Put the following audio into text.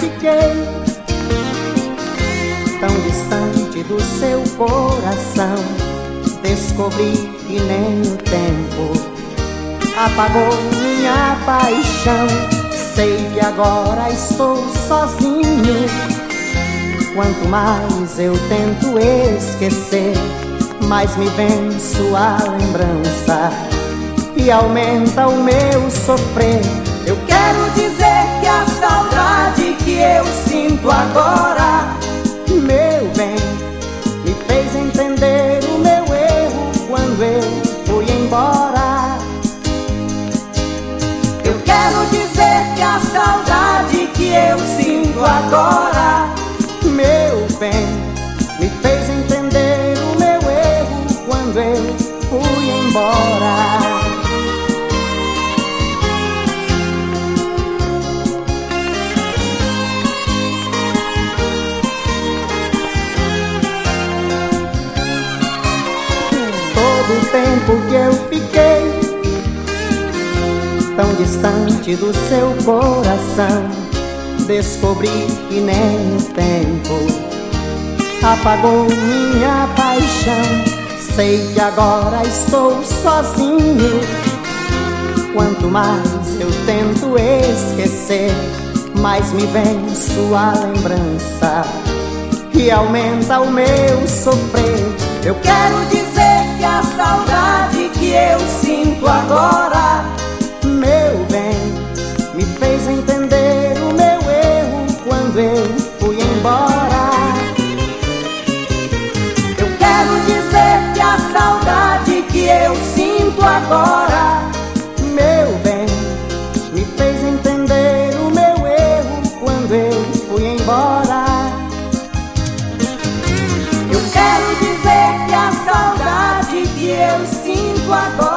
fiquei tão distante do seu coração. Descobri que nem o tempo apagou minha paixão. Sei que agora estou sozinho. Quanto mais eu tento esquecer, mais me vem sua lembrança e aumenta o meu sofrer. Eu quero dizer que a saudade eu sinto agora, meu bem, me fez entender o meu erro quando eu fui embora. Eu quero dizer que a saudade que eu sinto agora, meu bem, o tempo que eu fiquei tão distante do seu coração. Descobri que nem o tempo apagou minha paixão. Sei que agora estou sozinho. Quanto mais eu tento esquecer, mais me vem sua lembrança e aumenta o meu sofrer. Eu quero dizer agora, meu bem, me fez entender o meu erro quando eu fui embora. Eu quero dizer que a saudade que eu sinto agora, meu bem, me fez entender o meu erro quando eu fui embora. Eu quero dizer que a saudade que eu sinto agora